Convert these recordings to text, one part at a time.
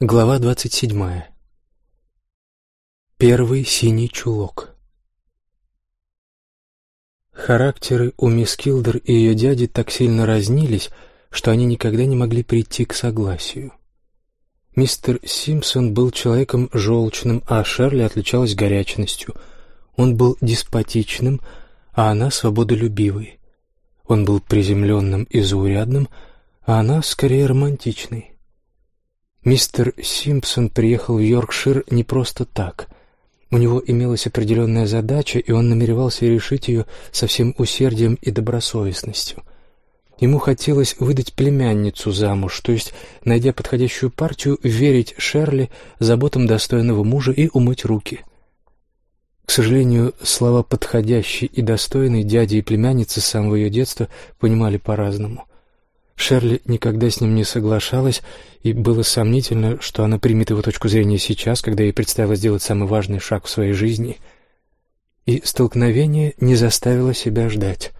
Глава двадцать седьмая. Первый синий чулок. Характеры у мисс Килдер и ее дяди так сильно разнились, что они никогда не могли прийти к согласию. Мистер Симпсон был человеком желчным, а Шерли отличалась горячностью. Он был деспотичным, а она свободолюбивой. Он был приземленным и заурядным, а она скорее романтичной. Мистер Симпсон приехал в Йоркшир не просто так. У него имелась определенная задача, и он намеревался решить ее со всем усердием и добросовестностью. Ему хотелось выдать племянницу замуж, то есть, найдя подходящую партию, верить Шерли заботам достойного мужа и умыть руки. К сожалению, слова «подходящий» и «достойный» дяди и племянницы с самого ее детства понимали по-разному. Шерли никогда с ним не соглашалась, и было сомнительно, что она примет его точку зрения сейчас, когда ей предстояло сделать самый важный шаг в своей жизни. И столкновение не заставило себя ждать.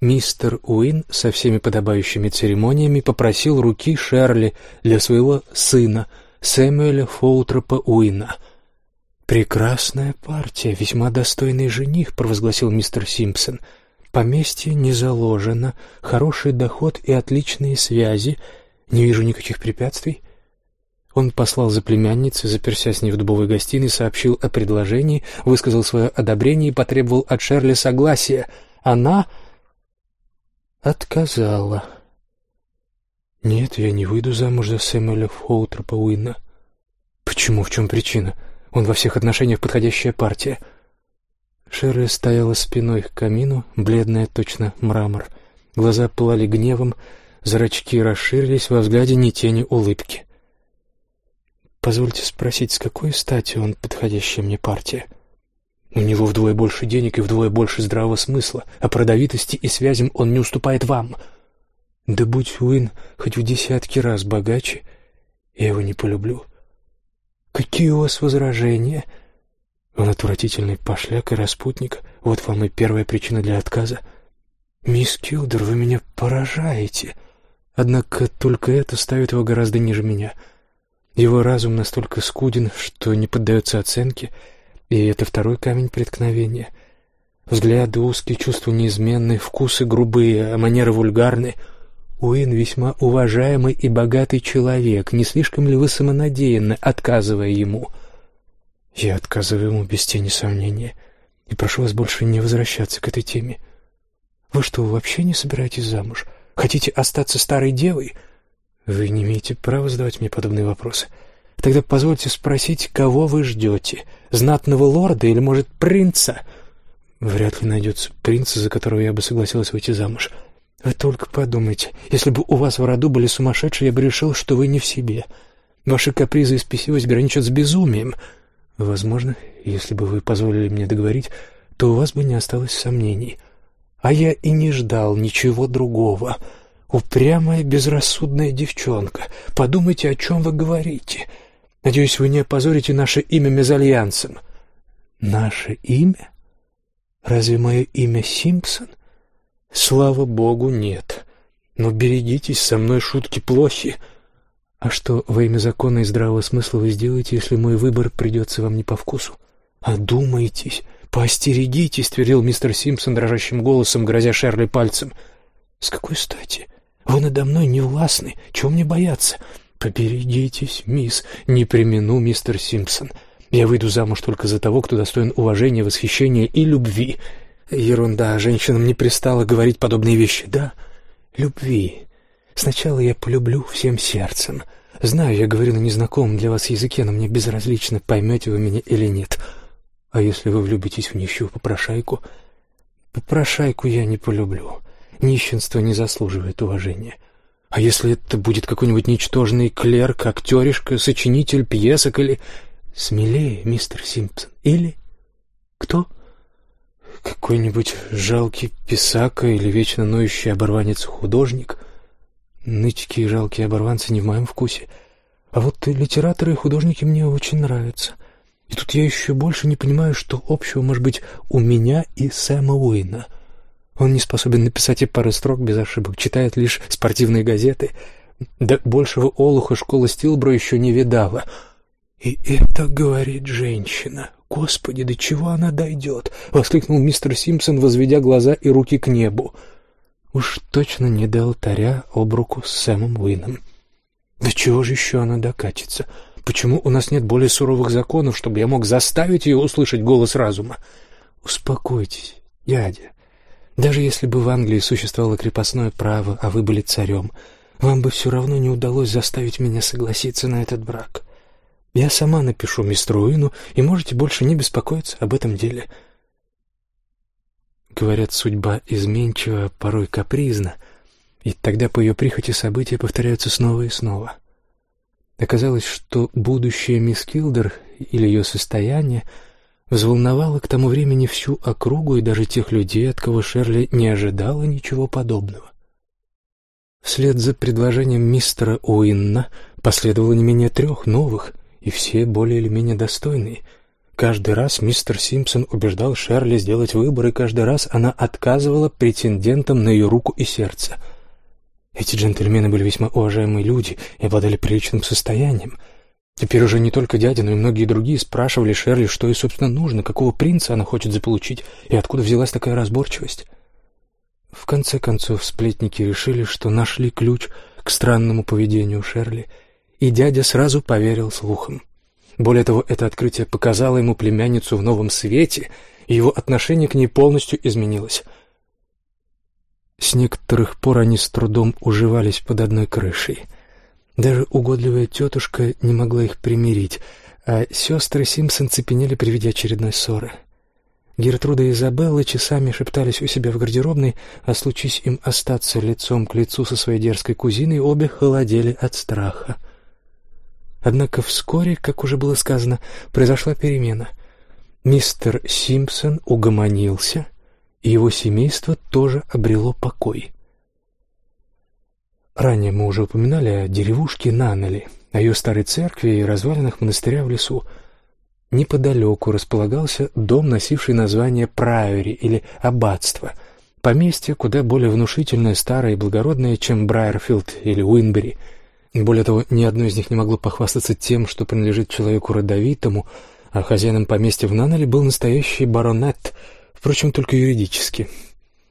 Мистер Уин со всеми подобающими церемониями попросил руки Шерли для своего сына, Сэмюэля Фоутропа Уина. «Прекрасная партия, весьма достойный жених», — провозгласил мистер Симпсон — Поместье не заложено, хороший доход и отличные связи. Не вижу никаких препятствий. Он послал за племянницей, заперся с ней в дубовой гостиной, сообщил о предложении, высказал свое одобрение и потребовал от Шерли согласия. Она отказала. «Нет, я не выйду замуж за Сэмюэля Фоутропа Уинна». «Почему? В чем причина? Он во всех отношениях подходящая партия». Шерли стояла спиной к камину, бледная точно мрамор. Глаза пылали гневом, зрачки расширились, во взгляде ни тени улыбки. «Позвольте спросить, с какой стати он подходящая мне партия?» «У него вдвое больше денег и вдвое больше здравого смысла, а продовитости и связям он не уступает вам». «Да будь Уин хоть в десятки раз богаче, я его не полюблю». «Какие у вас возражения?» Он отвратительный пошляк и распутник. Вот вам и первая причина для отказа. Мисс Килдер, вы меня поражаете. Однако только это ставит его гораздо ниже меня. Его разум настолько скуден, что не поддается оценке, и это второй камень преткновения. Взгляды узкие, чувства неизменные, вкусы грубые, а манеры вульгарны. Уин весьма уважаемый и богатый человек. Не слишком ли вы самонадеянны, отказывая ему?» Я отказываю ему без тени сомнения и прошу вас больше не возвращаться к этой теме. Вы что, вообще не собираетесь замуж? Хотите остаться старой девой? Вы не имеете права задавать мне подобные вопросы. Тогда позвольте спросить, кого вы ждете? Знатного лорда или, может, принца? Вряд ли найдется принца, за которого я бы согласилась выйти замуж. Вы только подумайте, если бы у вас в роду были сумасшедшие, я бы решил, что вы не в себе. Ваши капризы и спесивость граничат с безумием — Возможно, если бы вы позволили мне договорить, то у вас бы не осталось сомнений. А я и не ждал ничего другого. Упрямая, безрассудная девчонка. Подумайте, о чем вы говорите. Надеюсь, вы не опозорите наше имя мезальянсом. Наше имя? Разве мое имя Симпсон? Слава богу, нет. Но берегитесь, со мной шутки плохи. А что во имя закона и здравого смысла вы сделаете, если мой выбор придется вам не по вкусу? Одумайтесь, поостерегитесь, твердил мистер Симпсон дрожащим голосом, грозя Шерли пальцем. С какой стати? Вы надо мной не властны, чего мне бояться? Поберегитесь, мисс, не примену, мистер Симпсон. Я выйду замуж только за того, кто достоин уважения, восхищения и любви. Ерунда, женщинам не пристало говорить подобные вещи. Да, любви. Сначала я полюблю всем сердцем. Знаю, я говорю на незнакомом для вас языке, но мне безразлично, поймете вы меня или нет. А если вы влюбитесь в нищую попрошайку? Попрошайку я не полюблю. Нищенство не заслуживает уважения. А если это будет какой-нибудь ничтожный клерк, актеришка, сочинитель пьесок или... Смелее, мистер Симпсон. Или... Кто? Какой-нибудь жалкий писака или вечно ноющий оборванец-художник — Нытики и жалкие оборванцы не в моем вкусе. А вот литераторы и художники мне очень нравятся. И тут я еще больше не понимаю, что общего может быть у меня и Сэма Уэйна. Он не способен написать и пары строк без ошибок, читает лишь спортивные газеты. Да большего олуха школа Стилбро еще не видала. «И это, — говорит женщина, — Господи, до чего она дойдет?» — воскликнул мистер Симпсон, возведя глаза и руки к небу. Уж точно не до алтаря об руку с Сэмом Уином. Да чего же еще она докатится? Почему у нас нет более суровых законов, чтобы я мог заставить ее услышать голос разума? Успокойтесь, дядя. Даже если бы в Англии существовало крепостное право, а вы были царем, вам бы все равно не удалось заставить меня согласиться на этот брак. Я сама напишу мистеру Уину, и можете больше не беспокоиться об этом деле. Говорят, судьба изменчива, порой капризна, и тогда по ее прихоти события повторяются снова и снова. Оказалось, что будущее мисс Килдер или ее состояние взволновало к тому времени всю округу и даже тех людей, от кого Шерли не ожидала ничего подобного. Вслед за предложением мистера Уинна последовало не менее трех новых, и все более или менее достойные. Каждый раз мистер Симпсон убеждал Шерли сделать выбор, и каждый раз она отказывала претендентам на ее руку и сердце. Эти джентльмены были весьма уважаемые люди и обладали приличным состоянием. Теперь уже не только дядя, но и многие другие спрашивали Шерли, что ей, собственно, нужно, какого принца она хочет заполучить, и откуда взялась такая разборчивость. В конце концов, сплетники решили, что нашли ключ к странному поведению Шерли, и дядя сразу поверил слухам. Более того, это открытие показало ему племянницу в новом свете, и его отношение к ней полностью изменилось. С некоторых пор они с трудом уживались под одной крышей. Даже угодливая тетушка не могла их примирить, а сестры Симпсон цепенели при виде очередной ссоры — Гертруда и Изабелла часами шептались у себя в гардеробной, а случись им остаться лицом к лицу со своей дерзкой кузиной, обе холодели от страха. Однако вскоре, как уже было сказано, произошла перемена. Мистер Симпсон угомонился, и его семейство тоже обрело покой. Ранее мы уже упоминали о деревушке Наннели, о ее старой церкви и развалинах монастыря в лесу — Неподалеку располагался дом, носивший название Прайори или Аббатство, поместье куда более внушительное, старое и благородное, чем Брайерфилд или Уинбери. Более того, ни одно из них не могло похвастаться тем, что принадлежит человеку родовитому, а хозяином поместья в Наннеле был настоящий баронет, впрочем, только юридически.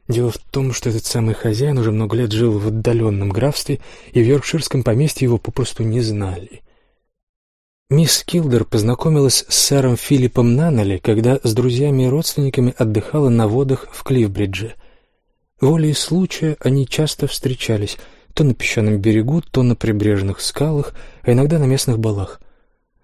Дело в том, что этот самый хозяин уже много лет жил в отдаленном графстве, и в Йоркширском поместье его попросту не знали. Мисс Килдер познакомилась с сэром Филиппом Наннелли, когда с друзьями и родственниками отдыхала на водах в Кливбридже. Волей случая они часто встречались, то на песчаном берегу, то на прибрежных скалах, а иногда на местных балах.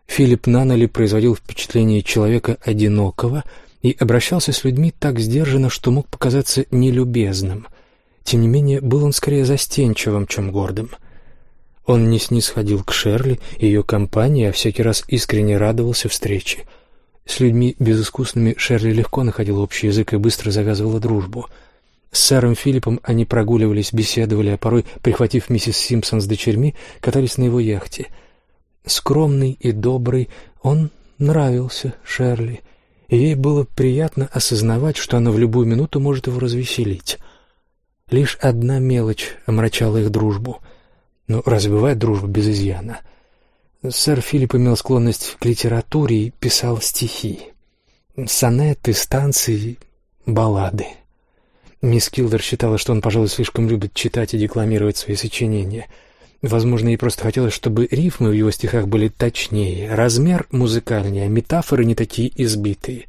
Филипп Наннелли производил впечатление человека одинокого и обращался с людьми так сдержанно, что мог показаться нелюбезным. Тем не менее, был он скорее застенчивым, чем гордым — он не снисходил к Шерли и ее компании, а всякий раз искренне радовался встрече. С людьми безыскусными Шерли легко находила общий язык и быстро завязывала дружбу. С сэром Филиппом они прогуливались, беседовали, а порой, прихватив миссис Симпсон с дочерьми, катались на его яхте. Скромный и добрый, он нравился Шерли, и ей было приятно осознавать, что она в любую минуту может его развеселить. Лишь одна мелочь омрачала их дружбу — но разве бывает дружба без изъяна? Сэр Филипп имел склонность к литературе и писал стихи. Сонеты, станции, баллады. Мисс Килдер считала, что он, пожалуй, слишком любит читать и декламировать свои сочинения. Возможно, ей просто хотелось, чтобы рифмы в его стихах были точнее, размер музыкальнее, а метафоры не такие избитые.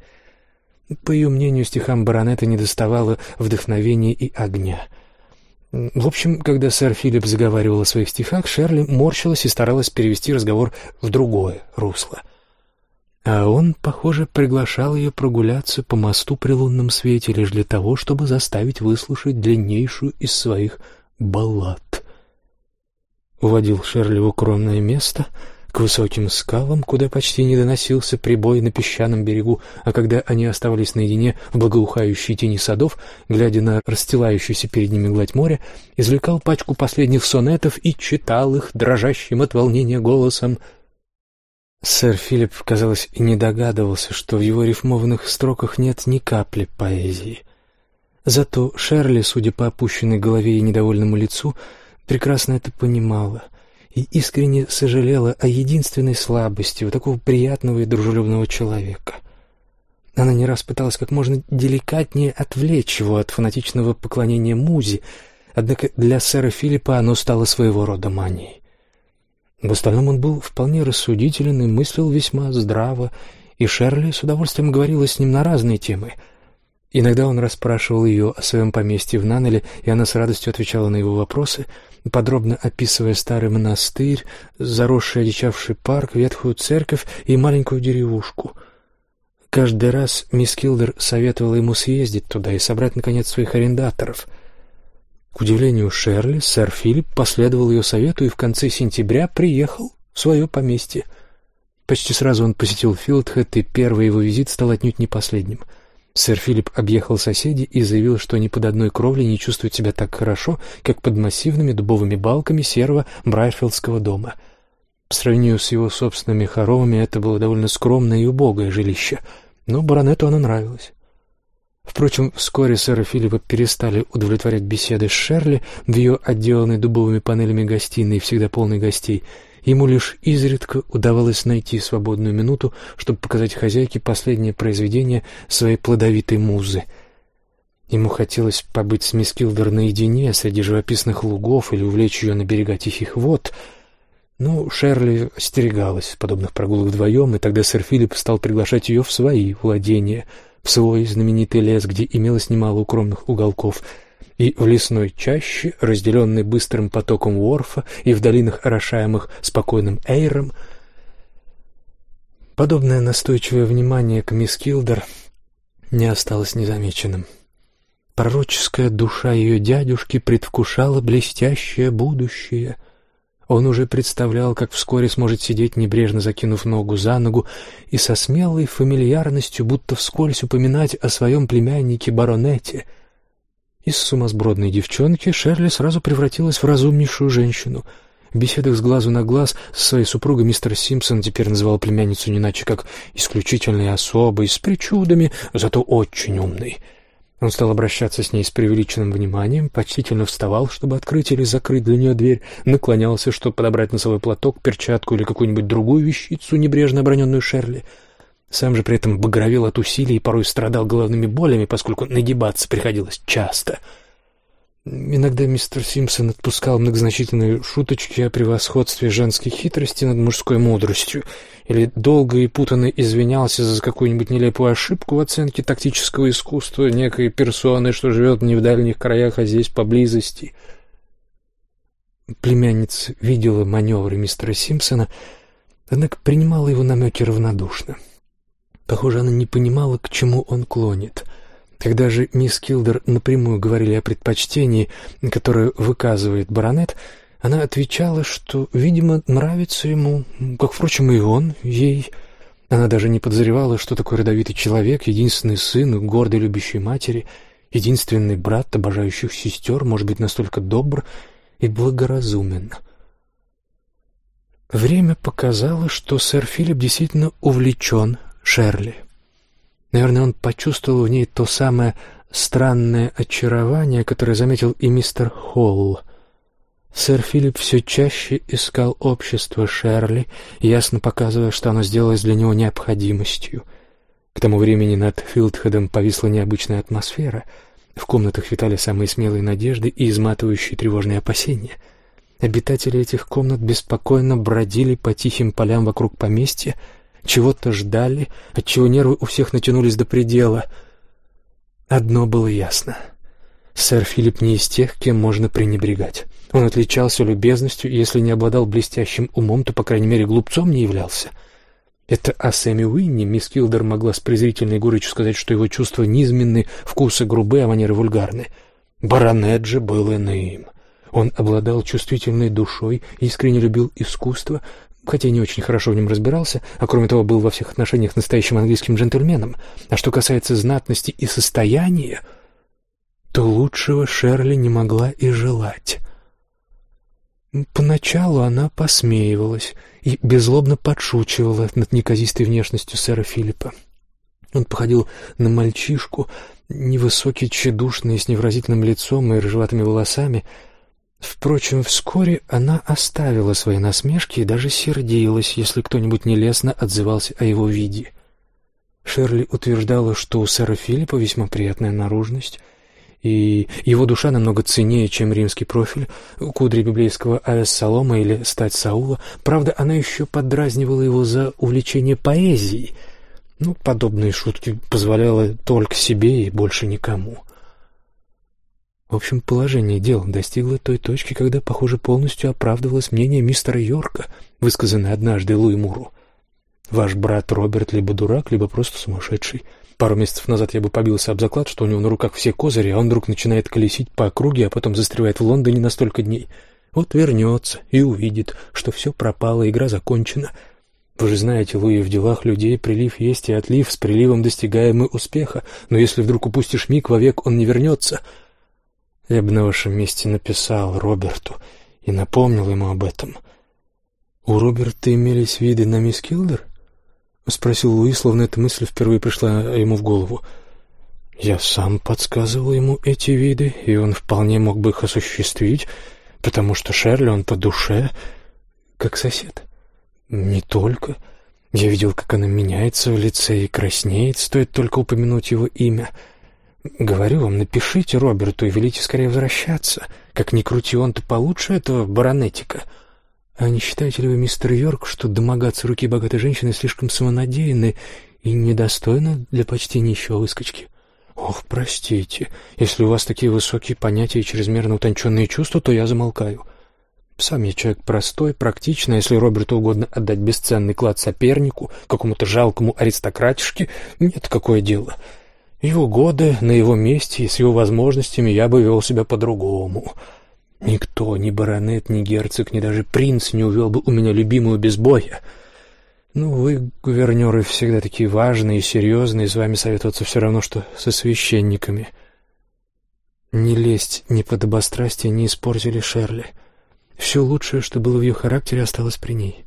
По ее мнению, стихам баронета недоставало вдохновения и огня — в общем, когда сэр Филипп заговаривал о своих стихах, Шерли морщилась и старалась перевести разговор в другое русло. А он, похоже, приглашал ее прогуляться по мосту при лунном свете лишь для того, чтобы заставить выслушать длиннейшую из своих баллад. Уводил Шерли в укромное место — к высоким скалам, куда почти не доносился прибой на песчаном берегу, а когда они оставались наедине в благоухающей тени садов, глядя на расстилающуюся перед ними гладь моря, извлекал пачку последних сонетов и читал их дрожащим от волнения голосом. Сэр Филипп, казалось, и не догадывался, что в его рифмованных строках нет ни капли поэзии. Зато Шерли, судя по опущенной голове и недовольному лицу, прекрасно это понимала — и искренне сожалела о единственной слабости у такого приятного и дружелюбного человека. Она не раз пыталась как можно деликатнее отвлечь его от фанатичного поклонения музе, однако для сэра Филиппа оно стало своего рода манией. В остальном он был вполне рассудителен и мыслил весьма здраво, и Шерли с удовольствием говорила с ним на разные темы. Иногда он расспрашивал ее о своем поместье в Нанеле, и она с радостью отвечала на его вопросы, подробно описывая старый монастырь, заросший одичавший парк, ветхую церковь и маленькую деревушку — Каждый раз мисс Килдер советовала ему съездить туда и собрать, наконец, своих арендаторов. К удивлению Шерли, сэр Филипп последовал ее совету и в конце сентября приехал в свое поместье. Почти сразу он посетил Филдхэт, и первый его визит стал отнюдь не последним. Сэр Филипп объехал соседей и заявил, что ни под одной кровлей не чувствует себя так хорошо, как под массивными дубовыми балками серого Брайфилдского дома. По сравнению с его собственными хоромами это было довольно скромное и убогое жилище — но баронету она нравилась. Впрочем, вскоре сэра Филиппа перестали удовлетворять беседы с Шерли в ее отделанной дубовыми панелями гостиной, всегда полной гостей. Ему лишь изредка удавалось найти свободную минуту, чтобы показать хозяйке последнее произведение своей плодовитой музы. Ему хотелось побыть с мисс Килдер наедине среди живописных лугов или увлечь ее на берега тихих вод — ну, Шерли остерегалась подобных прогулок вдвоем, и тогда сэр Филипп стал приглашать ее в свои владения, в свой знаменитый лес, где имелось немало укромных уголков, и в лесной чаще, разделенной быстрым потоком Уорфа, и в долинах, орошаемых спокойным Эйром. Подобное настойчивое внимание к мисс Килдер не осталось незамеченным. Пророческая душа ее дядюшки предвкушала блестящее будущее — он уже представлял, как вскоре сможет сидеть, небрежно закинув ногу за ногу, и со смелой фамильярностью, будто вскользь упоминать о своем племяннике баронете. Из сумасбродной девчонки Шерли сразу превратилась в разумнейшую женщину. В беседах с глазу на глаз со своей супругой мистер Симпсон теперь называл племянницу не иначе как исключительной особой, с причудами, зато очень умной — он стал обращаться с ней с преувеличенным вниманием, почтительно вставал, чтобы открыть или закрыть для нее дверь, наклонялся, чтобы подобрать носовой платок, перчатку или какую-нибудь другую вещицу, небрежно оброненную Шерли. Сам же при этом багровел от усилий и порой страдал головными болями, поскольку нагибаться приходилось часто — Иногда мистер Симпсон отпускал многозначительные шуточки о превосходстве женской хитрости над мужской мудростью или долго и путанно извинялся за какую-нибудь нелепую ошибку в оценке тактического искусства некой персоны, что живет не в дальних краях, а здесь поблизости. Племянница видела маневры мистера Симпсона, однако принимала его намеки равнодушно. Похоже, она не понимала, к чему он клонит — когда же мисс Килдер напрямую говорили о предпочтении, которое выказывает баронет, она отвечала, что, видимо, нравится ему, как, впрочем, и он ей. Она даже не подозревала, что такой родовитый человек, единственный сын гордой любящей матери, единственный брат обожающих сестер, может быть настолько добр и благоразумен. Время показало, что сэр Филипп действительно увлечен Шерли. Наверное, он почувствовал в ней то самое странное очарование, которое заметил и мистер Холл. Сэр Филипп все чаще искал общество Шерли, ясно показывая, что оно сделалось для него необходимостью. К тому времени над Филдхедом повисла необычная атмосфера. В комнатах витали самые смелые надежды и изматывающие тревожные опасения. Обитатели этих комнат беспокойно бродили по тихим полям вокруг поместья, чего-то ждали, отчего нервы у всех натянулись до предела. Одно было ясно. Сэр Филипп не из тех, кем можно пренебрегать. Он отличался любезностью, и если не обладал блестящим умом, то, по крайней мере, глупцом не являлся. Это о Сэме Уинни мисс Килдер могла с презрительной горечью сказать, что его чувства низменны, вкусы грубые, а манеры вульгарны. Баронет же был иным. Он обладал чувствительной душой, искренне любил искусство, хотя не очень хорошо в нем разбирался, а кроме того был во всех отношениях настоящим английским джентльменом. А что касается знатности и состояния, то лучшего Шерли не могла и желать. Поначалу она посмеивалась и беззлобно подшучивала над неказистой внешностью сэра Филиппа. Он походил на мальчишку, невысокий, тщедушный, с невразительным лицом и рыжеватыми волосами — Впрочем, вскоре она оставила свои насмешки и даже сердилась, если кто-нибудь нелестно отзывался о его виде. Шерли утверждала, что у сэра Филиппа весьма приятная наружность, и его душа намного ценнее, чем римский профиль, кудри библейского Авессалома или стать Саула. Правда, она еще подразнивала его за увлечение поэзией. Ну, подобные шутки позволяла только себе и больше никому. В общем, положение дел достигло той точки, когда, похоже, полностью оправдывалось мнение мистера Йорка, высказанное однажды Луи Муру. «Ваш брат Роберт либо дурак, либо просто сумасшедший». Пару месяцев назад я бы побился об заклад, что у него на руках все козыри, а он вдруг начинает колесить по округе, а потом застревает в Лондоне на столько дней. Вот вернется и увидит, что все пропало, игра закончена. Вы же знаете, Луи, в делах людей прилив есть и отлив, с приливом достигаем мы успеха, но если вдруг упустишь миг, вовек он не вернется. Я бы на вашем месте написал Роберту и напомнил ему об этом. У Роберта имелись виды на мисс Килдер? — спросил Луи, словно эта мысль впервые пришла ему в голову. «Я сам подсказывал ему эти виды, и он вполне мог бы их осуществить, потому что Шерли он по душе, как сосед. Не только. Я видел, как она меняется в лице и краснеет, стоит только упомянуть его имя. Говорю вам, напишите Роберту и велите скорее возвращаться. Как ни крути он-то получше этого баронетика». А не считаете ли вы, мистер Йорк, что домогаться руки богатой женщины слишком самонадеянно и недостойно для почти нищего выскочки? Ох, простите, если у вас такие высокие понятия и чрезмерно утонченные чувства, то я замолкаю. Сам я человек простой, практичный, если Роберту угодно отдать бесценный клад сопернику, какому-то жалкому аристократишке, нет, какое дело. Его годы на его месте и с его возможностями я бы вел себя по-другому». Никто, ни баронет, ни герцог, ни даже принц не увел бы у меня любимую без боя. Ну, вы, гувернеры, всегда такие важные и серьезные, с вами советоваться все равно, что со священниками. Не лезть, ни подобострастие не испортили Шерли. Все лучшее, что было в ее характере, осталось при ней.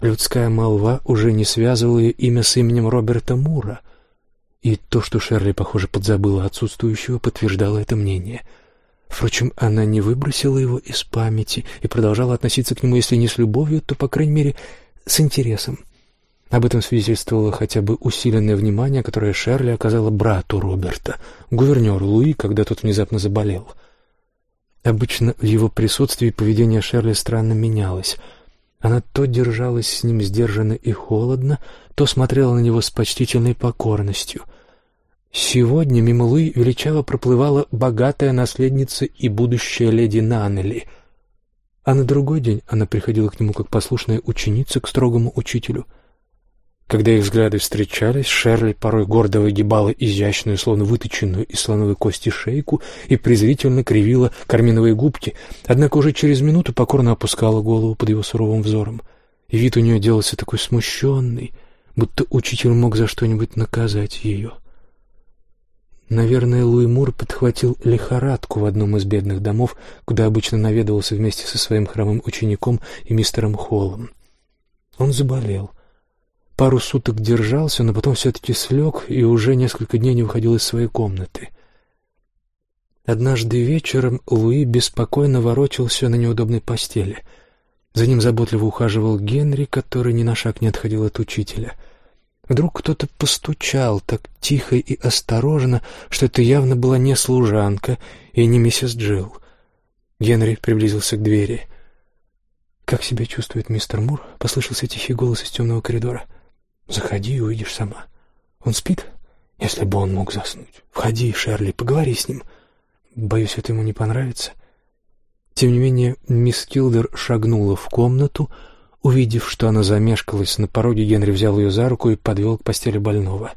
Людская молва уже не связывала ее имя с именем Роберта Мура, и то, что Шерли, похоже, подзабыла отсутствующего, подтверждало это мнение — Впрочем, она не выбросила его из памяти и продолжала относиться к нему, если не с любовью, то, по крайней мере, с интересом. Об этом свидетельствовало хотя бы усиленное внимание, которое Шерли оказала брату Роберта, гувернеру Луи, когда тот внезапно заболел. Обычно в его присутствии поведение Шерли странно менялось. Она то держалась с ним сдержанно и холодно, то смотрела на него с почтительной покорностью — Сегодня мимо Луи величаво проплывала богатая наследница и будущая леди Наннели. А на другой день она приходила к нему как послушная ученица к строгому учителю. Когда их взгляды встречались, Шерли порой гордо выгибала изящную, словно выточенную из слоновой кости шейку и презрительно кривила карминовые губки, однако уже через минуту покорно опускала голову под его суровым взором. И вид у нее делался такой смущенный, будто учитель мог за что-нибудь наказать ее. — Наверное, Луи Мур подхватил лихорадку в одном из бедных домов, куда обычно наведывался вместе со своим хромым учеником и мистером Холлом. Он заболел. Пару суток держался, но потом все-таки слег и уже несколько дней не выходил из своей комнаты. Однажды вечером Луи беспокойно ворочался на неудобной постели. За ним заботливо ухаживал Генри, который ни на шаг не отходил от учителя — Вдруг кто-то постучал так тихо и осторожно, что это явно была не служанка и не миссис Джилл. Генри приблизился к двери. «Как себя чувствует мистер Мур?» — послышался тихий голос из темного коридора. «Заходи и увидишь сама. Он спит? Если бы он мог заснуть. Входи, Шерли, поговори с ним. Боюсь, это ему не понравится». Тем не менее, мисс Килдер шагнула в комнату, — Увидев, что она замешкалась на пороге, Генри взял ее за руку и подвел к постели больного.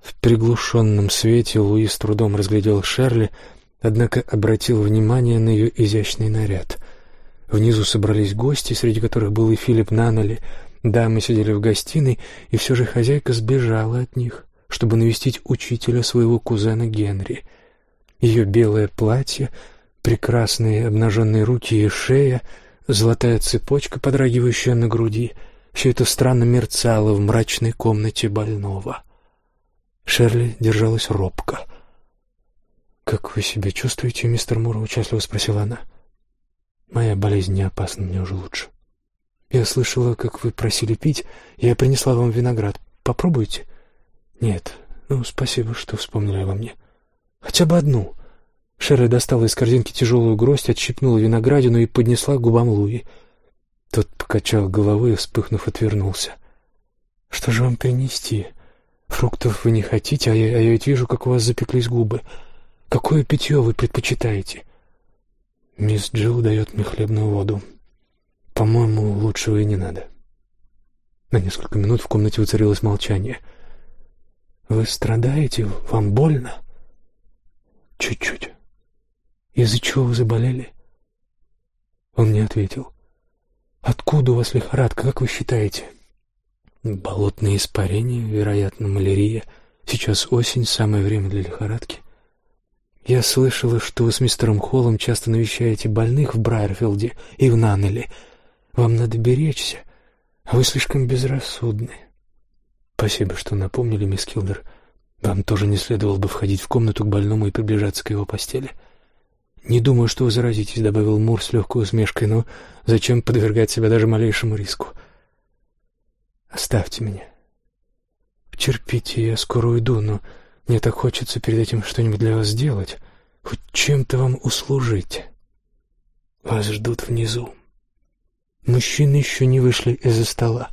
В приглушенном свете Луи с трудом разглядел Шерли, однако обратил внимание на ее изящный наряд. Внизу собрались гости, среди которых был и Филипп Наннели. Дамы сидели в гостиной, и все же хозяйка сбежала от них, чтобы навестить учителя своего кузена Генри. Ее белое платье, прекрасные обнаженные руки и шея — Золотая цепочка, подрагивающая на груди, все это странно мерцало в мрачной комнате больного. Шерли держалась робко. «Как вы себя чувствуете, мистер Мур?» — участливо спросила она. «Моя болезнь не опасна, мне уже лучше. Я слышала, как вы просили пить, я принесла вам виноград. Попробуйте?» «Нет. Ну, спасибо, что вспомнили обо мне. Хотя бы одну». Шерри достала из корзинки тяжелую гроздь, отщипнула виноградину и поднесла к губам Луи. Тот покачал головой и, вспыхнув, отвернулся. «Что же вам принести? Фруктов вы не хотите, а я, а я ведь вижу, как у вас запеклись губы. Какое питье вы предпочитаете?» «Мисс Джилл дает мне хлебную воду. По-моему, лучшего и не надо». На несколько минут в комнате воцарилось молчание. «Вы страдаете? Вам больно?» «Чуть-чуть. Из-за чего вы заболели?» Он не ответил. «Откуда у вас лихорадка, как вы считаете?» «Болотные испарения, вероятно, малярия. Сейчас осень, самое время для лихорадки. Я слышала, что вы с мистером Холлом часто навещаете больных в Брайерфилде и в Наннеле. Вам надо беречься, а вы слишком безрассудны. Спасибо, что напомнили, мисс Килдер. Вам тоже не следовало бы входить в комнату к больному и приближаться к его постели. Не думаю, что вы заразитесь, добавил Мур с легкой усмешкой, но зачем подвергать себя даже малейшему риску? Оставьте меня. Терпите, я скоро уйду, но мне так хочется перед этим что-нибудь для вас сделать, хоть чем-то вам услужить. Вас ждут внизу. Мужчины еще не вышли из-за стола.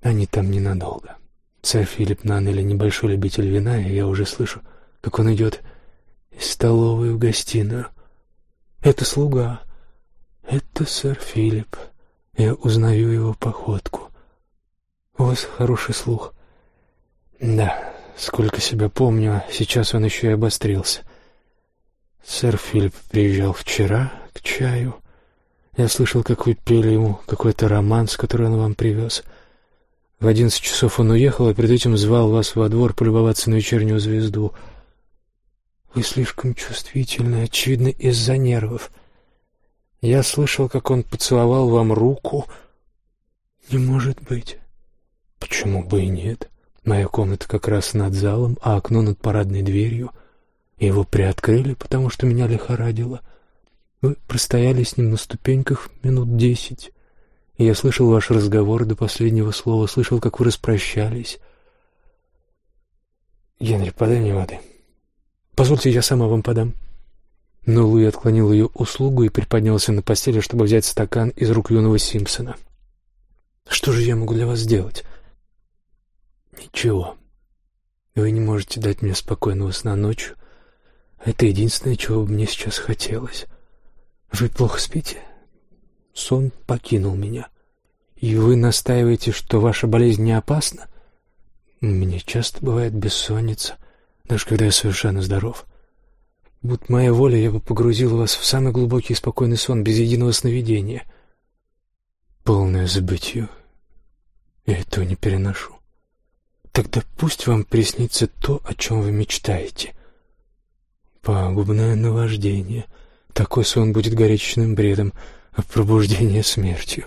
Они там ненадолго. Сэр Филипп Наннели небольшой любитель вина, и я уже слышу, как он идет из столовой в гостиную. Это слуга. Это сэр Филипп. Я узнаю его походку. У вас хороший слух. Да, Сколько себя помню, сейчас он еще и обострился. Сэр Филипп приезжал вчера к чаю. Я слышал, как вы пели ему какой-то романс, который он вам привез. В одиннадцать часов он уехал, а перед этим звал вас во двор полюбоваться на вечернюю звезду. Вы слишком чувствительны, очевидно, из-за нервов. Я слышал, как он поцеловал вам руку. Не может быть. Почему бы и нет? Моя комната как раз над залом, а окно над парадной дверью. Его приоткрыли, потому что меня лихорадило. Вы простояли с ним на ступеньках минут десять. Я слышал ваш разговор до последнего слова, слышал, как вы распрощались. Генри, подай мне воды. Позвольте, я сама вам подам. Но Луи отклонил ее услугу и приподнялся на постели, чтобы взять стакан из рук юного Симпсона. «Что же я могу для вас сделать?» Ничего. Вы не можете дать мне спокойного сна ночью. Это единственное, чего бы мне сейчас хотелось. Вы плохо спите? Сон покинул меня. И вы настаиваете, что ваша болезнь не опасна? Мне часто бывает бессонница, даже когда я совершенно здоров. Будь моя воля, я бы погрузил вас в самый глубокий и спокойный сон, без единого сновидения. Полное забытье. Я этого не переношу. Тогда пусть вам приснится то, о чем вы мечтаете. Пагубное наваждение. Такой сон будет горячечным бредом, а пробуждение — смертью.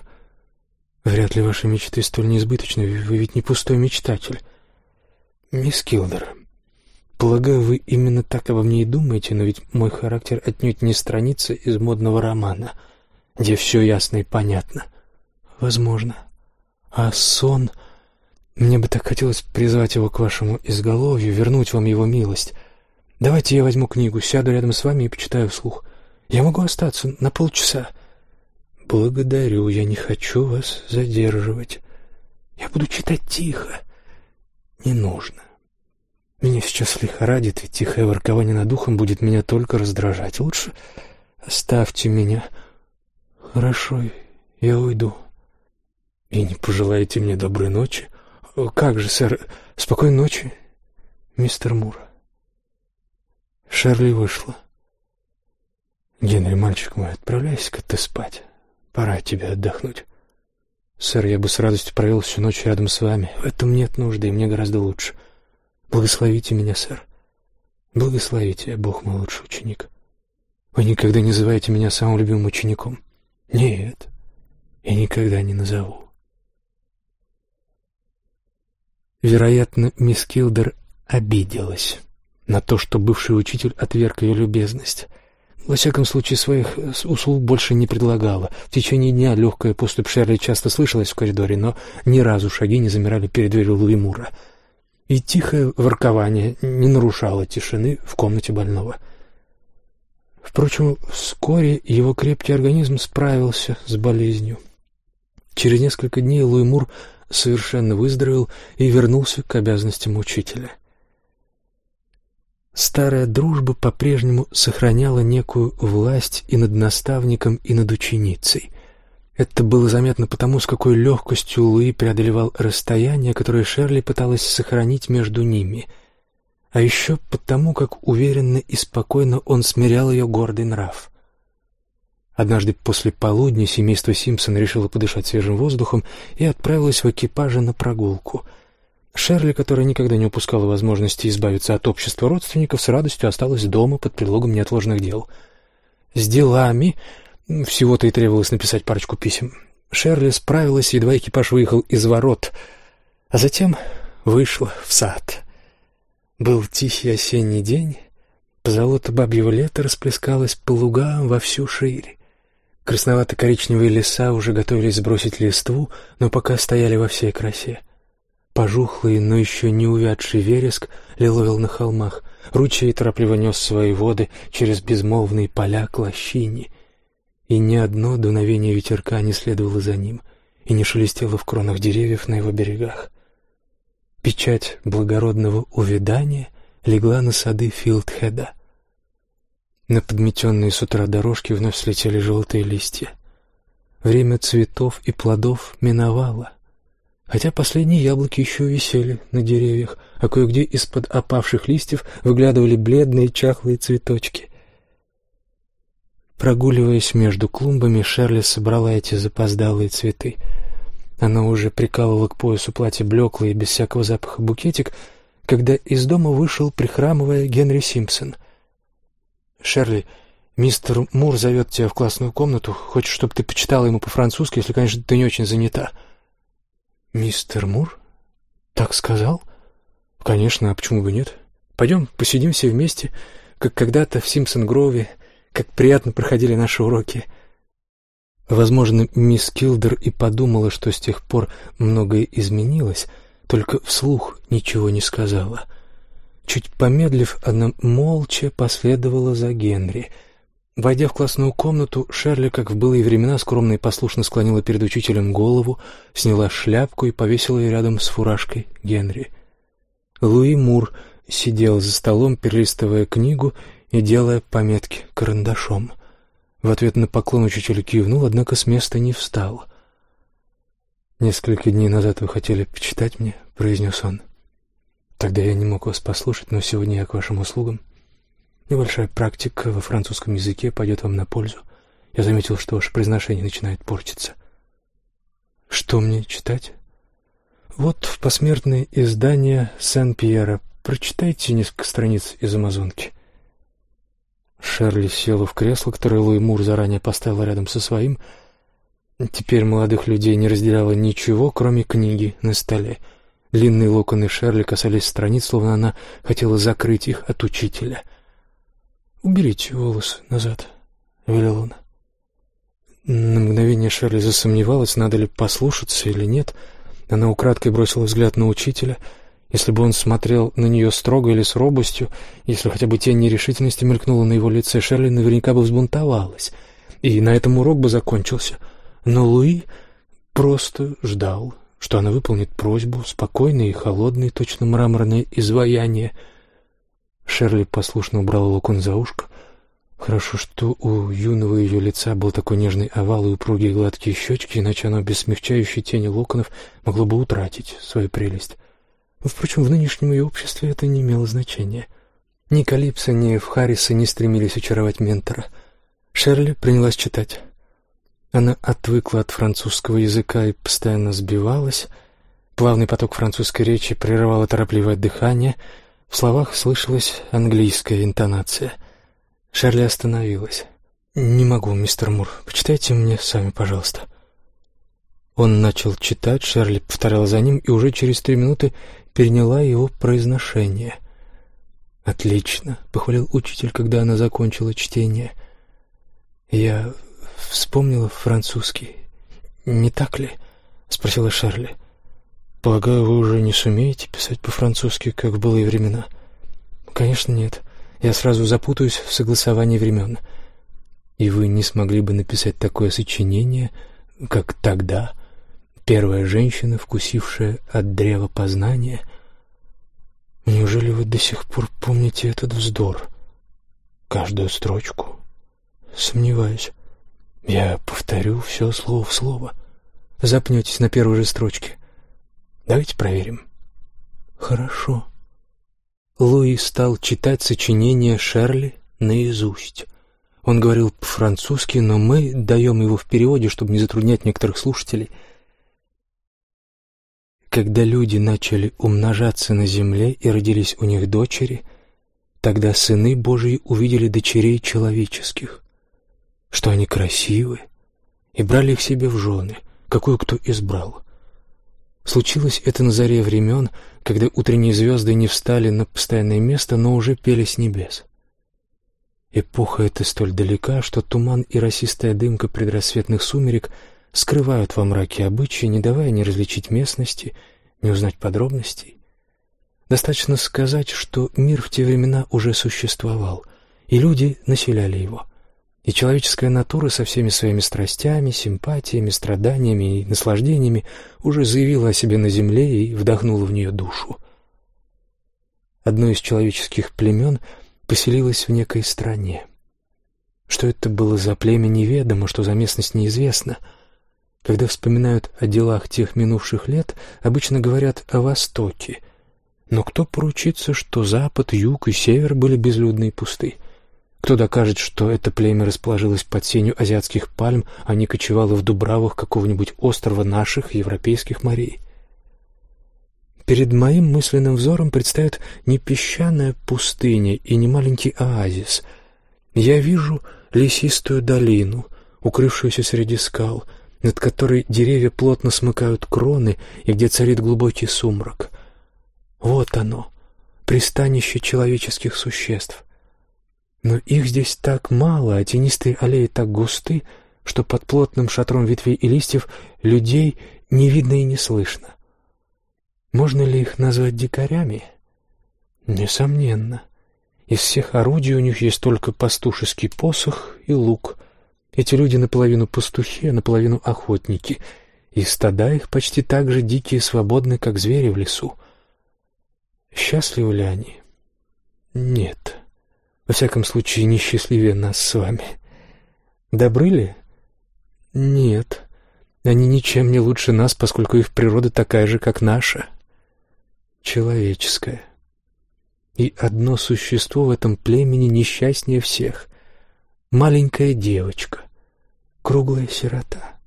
Вряд ли ваши мечты столь неизбыточны, вы ведь не пустой мечтатель. Мисс Килдер, полагаю, вы именно так обо мне и думаете, но ведь мой характер отнюдь не страница из модного романа, где все ясно и понятно. Возможно. А сон мне бы так хотелось призвать его к вашему изголовью, вернуть вам его милость. Давайте я возьму книгу, сяду рядом с вами и почитаю вслух. Я могу остаться на полчаса. Благодарю, я не хочу вас задерживать. Я буду читать тихо. Не нужно. Меня сейчас лихорадит, и тихое воркование над ухом будет меня только раздражать. Лучше оставьте меня. Хорошо, я уйду. И не пожелаете мне доброй ночи? «Как же, сэр? Спокойной ночи, мистер Мур». Шерли вышла. «Генри, мальчик мой, отправляйся-ка ты спать. Пора тебе отдохнуть. Сэр, я бы с радостью провел всю ночь рядом с вами. В этом нет нужды, и мне гораздо лучше. Благословите меня, сэр. Благословите, Бог мой лучший ученик. Вы никогда не называете меня самым любимым учеником? Нет, я никогда не назову. Вероятно, мисс Килдер обиделась. на то, что бывший учитель отверг ее любезность. Во всяком случае, своих услуг больше не предлагала. В течение дня легкая поступь Шерли часто слышалась в коридоре, но ни разу шаги не замирали перед дверью Луи Мура. И тихое воркование не нарушало тишины в комнате больного. Впрочем, вскоре его крепкий организм справился с болезнью. Через несколько дней Луи Мур совершенно выздоровел и вернулся к обязанностям учителя — Старая дружба по-прежнему сохраняла некую власть и над наставником, и над ученицей. Это было заметно потому, с какой легкостью Луи преодолевал расстояние, которое Шерли пыталась сохранить между ними. А еще потому, как уверенно и спокойно он смирял ее гордый нрав. Однажды после полудня семейство Симпсон решило подышать свежим воздухом и отправилось в экипаже на прогулку — Шерли, которая никогда не упускала возможности избавиться от общества родственников, с радостью осталась дома под предлогом неотложных дел. С делами всего-то и требовалось написать парочку писем. Шерли справилась, едва экипаж выехал из ворот, а затем вышла в сад. Был тихий осенний день, позолота бабьего лета расплескалась по лугам во всю ширь. Красновато-коричневые леса уже готовились сбросить листву, но пока стояли во всей красе. Пожухлый, но еще не увядший вереск лиловил на холмах. Ручей торопливо нес свои воды через безмолвные поля к лощине. И ни одно дуновение ветерка не следовало за ним и не шелестело в кронах деревьев на его берегах. Печать благородного увядания легла на сады Филдхеда. На подметенные с утра дорожки вновь слетели желтые листья. Время цветов и плодов миновало хотя последние яблоки еще висели на деревьях, а кое-где из-под опавших листьев выглядывали бледные чахлые цветочки. Прогуливаясь между клумбами, Шерли собрала эти запоздалые цветы. Она уже прикалывала к поясу платье блеклый и без всякого запаха букетик, когда из дома вышел, прихрамывая, Генри Симпсон. «Шерли, мистер Мур зовет тебя в классную комнату, хочет, чтобы ты почитала ему по-французски, если, конечно, ты не очень занята». «Мистер Мур? Так сказал?» «Конечно, а почему бы нет? Пойдем, посидим все вместе, как когда-то в Симпсон-Грове, как приятно проходили наши уроки». Возможно, мисс Килдер и подумала, что с тех пор многое изменилось, только вслух ничего не сказала. Чуть помедлив, она молча последовала за Генри — Войдя в классную комнату, Шерли, как в былые времена, скромно и послушно склонила перед учителем голову, сняла шляпку и повесила ее рядом с фуражкой Генри. Луи Мур сидел за столом, перелистывая книгу и делая пометки карандашом. В ответ на поклон учитель кивнул, однако с места не встал. «Несколько дней назад вы хотели почитать мне», — произнес он. «Тогда я не мог вас послушать, но сегодня я к вашим услугам». Небольшая практика во французском языке пойдет вам на пользу. Я заметил, что ваше произношение начинает портиться. Что мне читать? Вот в посмертное издание Сен-Пьера. Прочитайте несколько страниц из Амазонки. Шерли села в кресло, которое Луи Мур заранее поставил рядом со своим. Теперь молодых людей не разделяло ничего, кроме книги на столе. Длинные локоны Шерли касались страниц, словно она хотела закрыть их от учителя — «Уберите волосы назад», — велел он. На мгновение Шерли засомневалась, надо ли послушаться или нет. Она украдкой бросила взгляд на учителя. Если бы он смотрел на нее строго или с робостью, если хотя бы тень нерешительности мелькнула на его лице, Шерли наверняка бы взбунтовалась, и на этом урок бы закончился. Но Луи просто ждал, что она выполнит просьбу, спокойное и холодное, точно мраморное изваяние — Шерли послушно убрала локон за ушко. Хорошо, что у юного ее лица был такой нежный овал и упругие гладкие щечки, иначе оно без смягчающей тени локонов могло бы утратить свою прелесть. Впрочем, в нынешнем ее обществе это не имело значения. Ни Калипсо, ни Харриса не стремились очаровать ментора. Шерли принялась читать. Она отвыкла от французского языка и постоянно сбивалась. Плавный поток французской речи прерывало торопливое дыхание — в словах слышалась английская интонация. Шерли остановилась. «Не могу, мистер Мур. Почитайте мне сами, пожалуйста». Он начал читать, Шерли повторяла за ним и уже через три минуты переняла его произношение. «Отлично», — похвалил учитель, когда она закончила чтение. «Я вспомнила французский. Не так ли?» — спросила Шарли. «Полагаю, вы уже не сумеете писать по-французски, как в былые времена?» «Конечно, нет. Я сразу запутаюсь в согласовании времен. И вы не смогли бы написать такое сочинение, как тогда, первая женщина, вкусившая от древа познания. Неужели вы до сих пор помните этот вздор? Каждую строчку? Сомневаюсь. Я повторю все слово в слово. Запнетесь на первой же строчке. Давайте проверим. Хорошо. Луи стал читать сочинение Шерли наизусть. Он говорил по-французски, но мы даем его в переводе, чтобы не затруднять некоторых слушателей. Когда люди начали умножаться на земле и родились у них дочери, тогда сыны Божьи увидели дочерей человеческих, что они красивы, и брали их себе в жены, какую кто избрал. Случилось это на заре времен, когда утренние звезды не встали на постоянное место, но уже пели с небес. Эпоха эта столь далека, что туман и росистая дымка предрассветных сумерек скрывают во мраке обычаи, не давая ни различить местности, ни узнать подробностей. Достаточно сказать, что мир в те времена уже существовал, и люди населяли его. И человеческая натура со всеми своими страстями, симпатиями, страданиями и наслаждениями уже заявила о себе на земле и вдохнула в нее душу. Одно из человеческих племен — поселилась в некой стране. Что это было за племя, неведомо, что за местность неизвестно. Когда вспоминают о делах тех минувших лет, обычно говорят о Востоке. Но кто поручится, что Запад, Юг и Север были безлюдны и пусты? Кто докажет, что это племя расположилось под сенью азиатских пальм, а не кочевало в дубравах какого-нибудь острова наших европейских морей? Перед моим мысленным взором предстает не песчаная пустыня и не маленький оазис. Я вижу лесистую долину, укрывшуюся среди скал, над которой деревья плотно смыкают кроны и где царит глубокий сумрак. Вот оно, пристанище человеческих существ. Но их здесь так мало, а тенистые аллеи так густы, что под плотным шатром ветвей и листьев людей не видно и не слышно. Можно ли их назвать дикарями? Несомненно. Из всех орудий у них есть только пастушеский посох и лук. Эти люди наполовину пастухи, а наполовину охотники, и стада их почти так же дикие и свободны, как звери в лесу. Счастливы ли они? Нет. Во всяком случае, несчастливее нас с вами. Добры ли? Нет. Они ничем не лучше нас, поскольку их природа такая же, как наша человеческое. И одно существо в этом племени несчастнее всех — маленькая девочка, круглая сирота.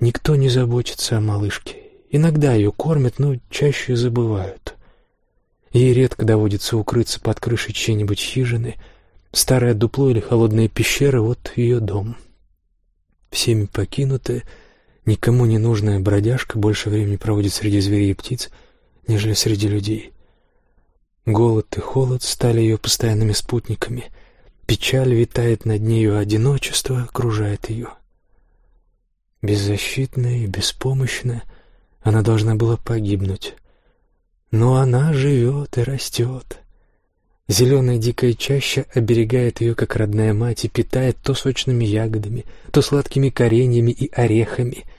Никто не заботится о малышке. Иногда ее кормят, но чаще забывают. Ей редко доводится укрыться под крышей чьей-нибудь хижины. Старое дупло или холодная пещера — вот ее дом. Всеми покинутая, никому не нужная бродяжка больше времени проводит среди зверей и птиц — нежели среди людей. Голод и холод стали ее постоянными спутниками. Печаль витает над нею, одиночество окружает ее. Беззащитная и беспомощная, она должна была погибнуть. Но она живет и растет. Зеленая дикая чаща оберегает ее, как родная мать, и питает то сочными ягодами, то сладкими кореньями и орехами —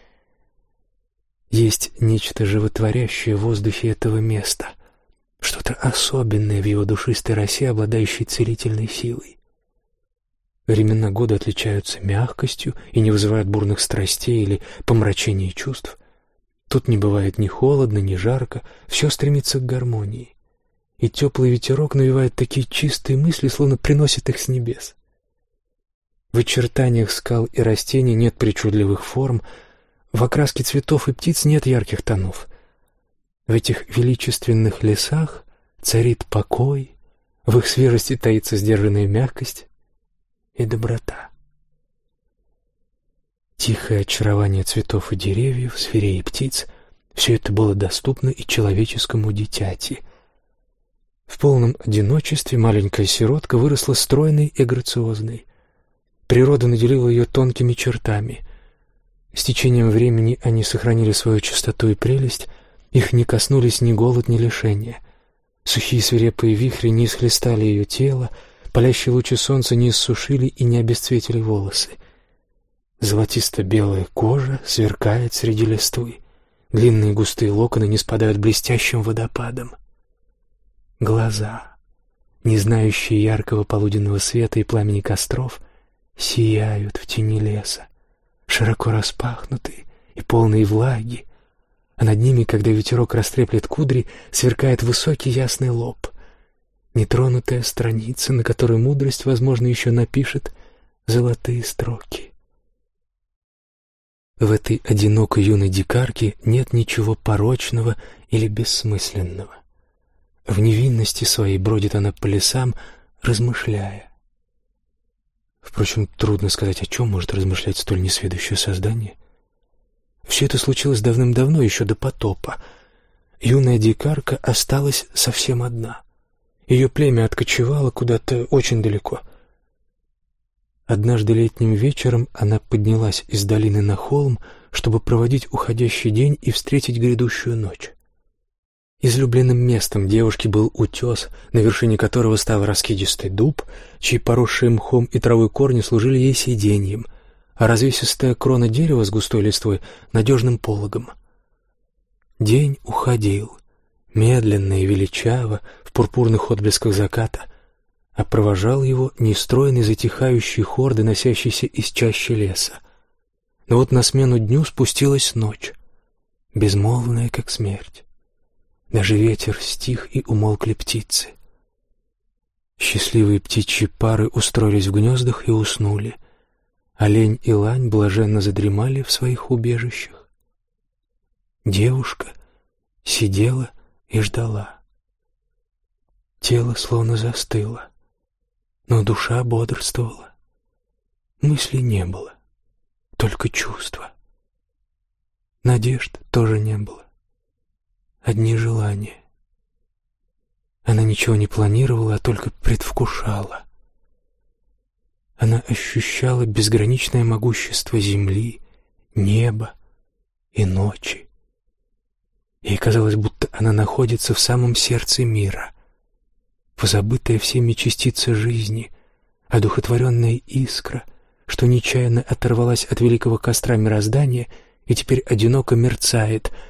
есть нечто животворящее в воздухе этого места, что-то особенное в его душистой росе, обладающей целительной силой. Времена года отличаются мягкостью и не вызывают бурных страстей или помрачения чувств. Тут не бывает ни холодно, ни жарко, все стремится к гармонии. И теплый ветерок навевает такие чистые мысли, словно приносит их с небес. В очертаниях скал и растений нет причудливых форм, в окраске цветов и птиц нет ярких тонов. В этих величественных лесах царит покой, в их свежести таится сдержанная мягкость и доброта. Тихое очарование цветов и деревьев, зверей и птиц — все это было доступно и человеческому дитяти. В полном одиночестве маленькая сиротка выросла стройной и грациозной. Природа наделила ее тонкими чертами. С течением времени они сохранили свою чистоту и прелесть, их не коснулись ни голод, ни лишения. Сухие свирепые вихри не исхлестали ее тело, палящие лучи солнца не иссушили и не обесцветили волосы. Золотисто-белая кожа сверкает среди листвы. Длинные густые локоны не спадают блестящим водопадом. Глаза, не знающие яркого полуденного света и пламени костров, сияют в тени леса, широко распахнутые и полные влаги, а над ними, когда ветерок растреплет кудри, сверкает высокий ясный лоб, нетронутая страница, на которой мудрость, возможно, еще напишет золотые строки. В этой одинокой юной дикарке нет ничего порочного или бессмысленного. В невинности своей бродит она по лесам, размышляя. Впрочем, трудно сказать, о чем может размышлять столь несведущее создание. Все это случилось давным-давно, еще до потопа. Юная дикарка осталась совсем одна. Ее племя откочевало куда-то очень далеко. Однажды летним вечером она поднялась из долины на холм, чтобы проводить уходящий день и встретить грядущую ночь. Излюбленным местом девушки был утес, на вершине которого стал раскидистый дуб, чьи поросшие мхом и травой корни служили ей сиденьем, а развесистая крона дерева с густой листвой — надежным пологом. День уходил, медленно и величаво, пурпурных отблесках заката, а провожал его нестройный затихающий хор, доносящийся из чащи леса. Но вот на смену дню спустилась ночь, безмолвная, как смерть. Даже ветер стих, и умолкли птицы. Счастливые птичьи пары устроились в гнездах и уснули. Олень и лань блаженно задремали в своих убежищах. Девушка сидела и ждала. Тело словно застыло, но душа бодрствовала. Мысли не было, только чувства. Надежд тоже не было одни желания. Она ничего не планировала, а только предвкушала. Она ощущала безграничное могущество земли, неба и ночи. Ей казалось, будто она находится в самом сердце мира, позабытая всеми частица жизни, одухотворенная искра, что нечаянно оторвалась от великого костра мироздания и теперь одиноко мерцает —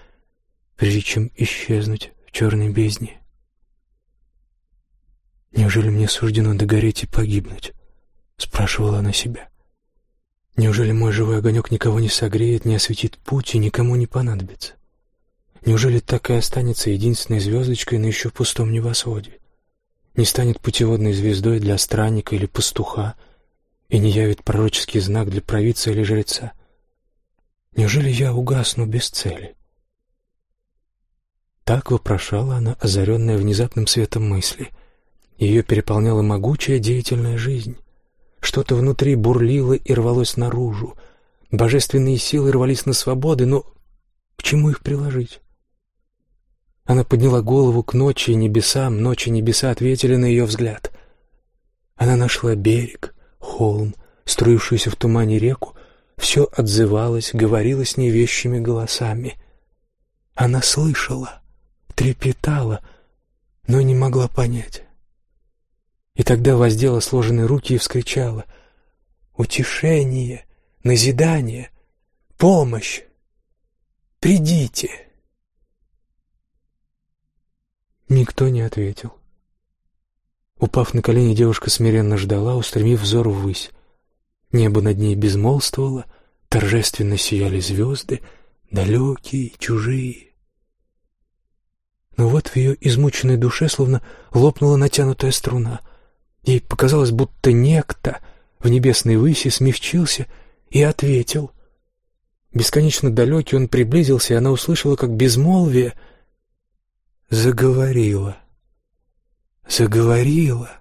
прежде чем исчезнуть в черной бездне. «Неужели мне суждено догореть и погибнуть?» — спрашивала она себя. «Неужели мой живой огонек никого не согреет, не осветит путь и никому не понадобится? Неужели так и останется единственной звездочкой на еще пустом небосводе? Не станет путеводной звездой для странника или пастуха и не явит пророческий знак для провидца или жреца? Неужели я угасну без цели?» Так вопрошала она, озаренная внезапным светом мысли. Ее переполняла могучая деятельная жизнь. Что-то внутри бурлило и рвалось наружу. Божественные силы рвались на свободы, но к чему их приложить? Она подняла голову к ночи и небесам, ночи и небеса ответили на ее взгляд. Она нашла берег, холм, струившуюся в тумане реку, все отзывалось, говорило с ней вещими голосами. Она слышала трепетала, но не могла понять. И тогда воздела сложенные руки и вскричала «Утешение! Назидание! Помощь! Придите!» Никто не ответил. Упав на колени, девушка смиренно ждала, устремив взор ввысь. Небо над ней безмолвствовало, торжественно сияли звезды, далекие, чужие. Но вот в ее измученной душе словно лопнула натянутая струна. Ей показалось, будто некто в небесной выси смягчился и ответил. Бесконечно далекий он приблизился, и она услышала, как безмолвие заговорила. Заговорила,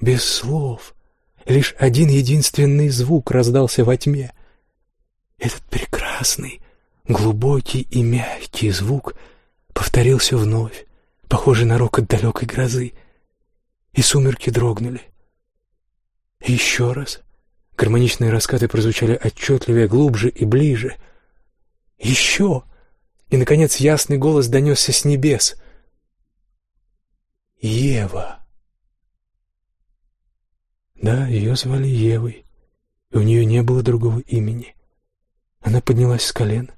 без слов. Лишь один единственный звук раздался во тьме. Этот прекрасный, глубокий и мягкий звук — повторился вновь, похожий на рокот далекой грозы. и сумерки дрогнули. И еще раз. Гармоничные раскаты прозвучали отчетливее, глубже и ближе. Еще! И, наконец, ясный голос донесся с небес. «Ева!» Да, ее звали Евой, и у нее не было другого имени. Она поднялась с колен.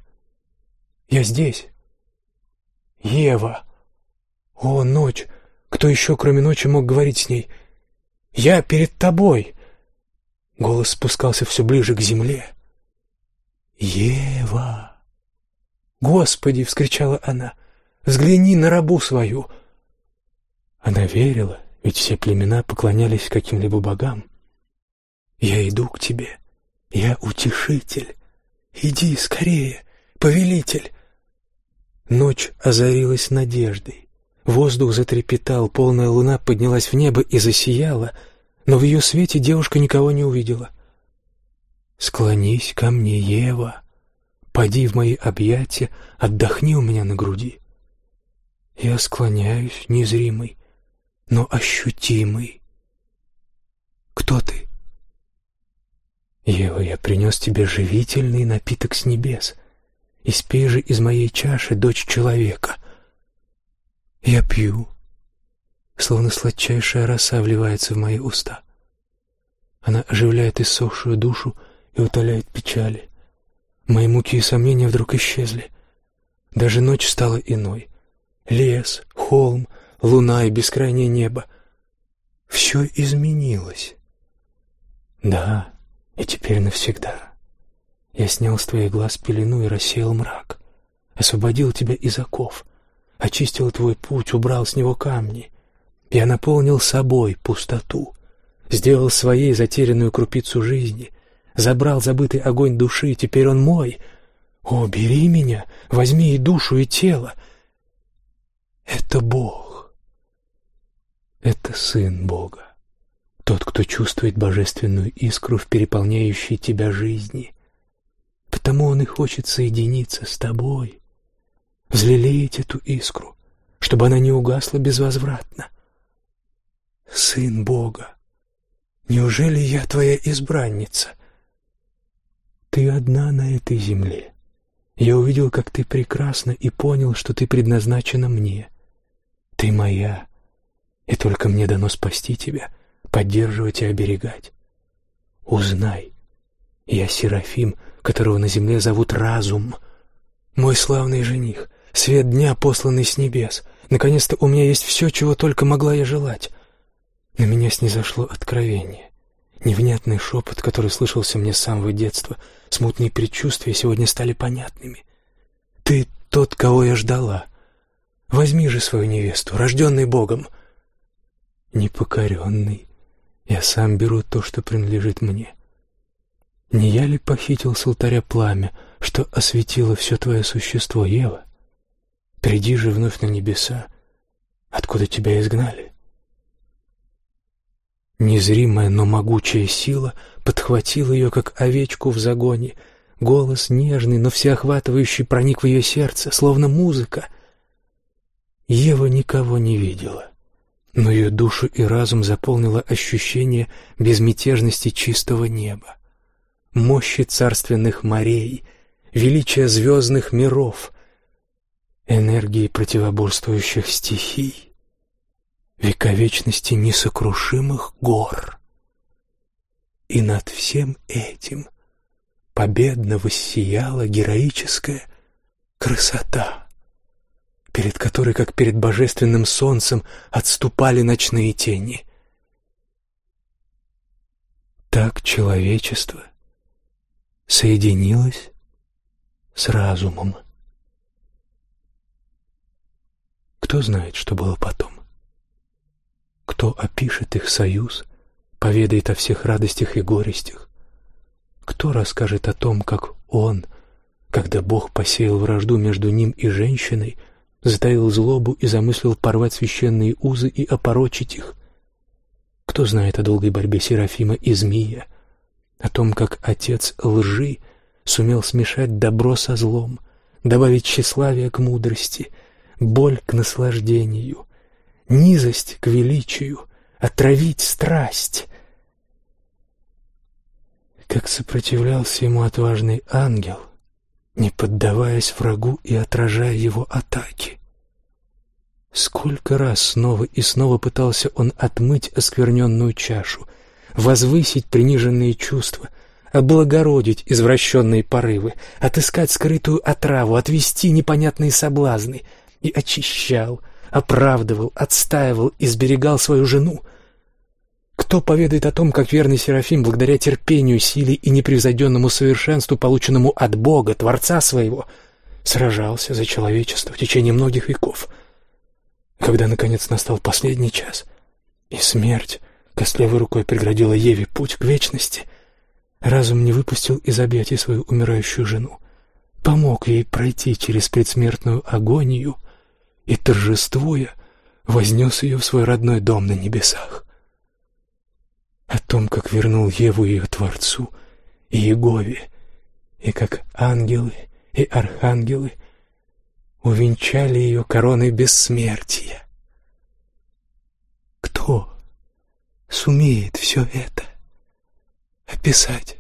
«Я здесь!» «Ева!» «О, ночь! Кто еще, кроме ночи, мог говорить с ней? Я перед тобой!» Голос спускался все ближе к земле. «Ева!» «Господи!» — вскричала она. «Взгляни на рабу свою!» Она верила, ведь все племена поклонялись каким-либо богам. «Я иду к тебе. Я утешитель. Иди скорее, повелитель!» Ночь озарилась надеждой. Воздух затрепетал, полная луна поднялась в небо и засияла, но в ее свете девушка никого не увидела. «Склонись ко мне, Ева, поди в мои объятия, отдохни у меня на груди». Я склоняюсь, незримый, но ощутимый. «Кто ты?» «Ева, я принес тебе живительный напиток с небес. Испей же из моей чаши, дочь человека». Я пью, словно сладчайшая роса вливается в мои уста. Она оживляет иссохшую душу и утоляет печали. Мои муки и сомнения вдруг исчезли. Даже ночь стала иной. Лес, холм, луна и бескрайнее небо. Все изменилось. Да, и теперь навсегда. Я снял с твоих глаз пелену и рассеял мрак. Освободил тебя из оков очистил твой путь, убрал с него камни. Я наполнил собой пустоту, сделал своей затерянную крупицу жизни, забрал забытый огонь души, теперь он мой. О, бери меня, возьми и душу, и тело. Это Бог. Это Сын Бога. Тот, кто чувствует божественную искру в переполняющей тебя жизни. Потому он и хочет соединиться с тобой, взлелеять эту искру, чтобы она не угасла безвозвратно. Сын Бога, неужели я твоя избранница? Ты одна на этой земле. Я увидел, как ты прекрасна, и понял, что ты предназначена мне. Ты моя, и только мне дано спасти тебя, поддерживать и оберегать. Узнай, я Серафим, которого на земле зовут Разум, мой славный жених, Свет дня, посланный с небес. Наконец-то у меня есть все, чего только могла я желать. На меня снизошло откровение. Невнятный шепот, который слышался мне с самого детства, смутные предчувствия сегодня стали понятными. Ты тот, кого я ждала. Возьми же свою невесту, рожденный Богом. Непокоренный. Я сам беру то, что принадлежит мне. Не я ли похитил с алтаря пламя, что осветило все твое существо, Ева? Приди же вновь на небеса, откуда тебя изгнали. Незримая, но могучая сила подхватила ее, как овечку в загоне. Голос нежный, но всеохватывающий проник в ее сердце, словно музыка. Ева никого не видела, но ее душу и разум заполнило ощущение безмятежности чистого неба, мощи царственных морей, величия звездных миров — энергии противоборствующих стихий, вековечности несокрушимых гор. И над всем этим победно воссияла героическая красота, перед которой, как перед божественным солнцем, отступали ночные тени. Так человечество соединилось с разумом. Кто знает, что было потом? Кто опишет их союз, поведает о всех радостях и горестях? Кто расскажет о том, как он, когда Бог посеял вражду между ним и женщиной, затаил злобу и замыслил порвать священные узы и опорочить их? Кто знает о долгой борьбе Серафима и Змия, о том, как отец лжи сумел смешать добро со злом, добавить тщеславие к мудрости — боль к наслаждению, низость к величию, отравить страсть. Как сопротивлялся ему отважный ангел, не поддаваясь врагу и отражая его атаки. Сколько раз снова и снова пытался он отмыть оскверненную чашу, возвысить приниженные чувства, облагородить извращенные порывы, отыскать скрытую отраву, отвести непонятные соблазны, и очищал, оправдывал, отстаивал и сберегал свою жену. Кто поведает о том, как верный Серафим, благодаря терпению, силе и непревзойденному совершенству, полученному от Бога, Творца своего, сражался за человечество в течение многих веков? Когда, наконец, настал последний час, и смерть костлявой рукой преградила Еве путь к вечности, разум не выпустил из объятий свою умирающую жену, помог ей пройти через предсмертную агонию — и, торжествуя, вознес ее в свой родной дом на небесах. О том, как вернул Еву ее Творцу и Егове, и как ангелы и архангелы увенчали ее короной бессмертия. Кто сумеет все это описать?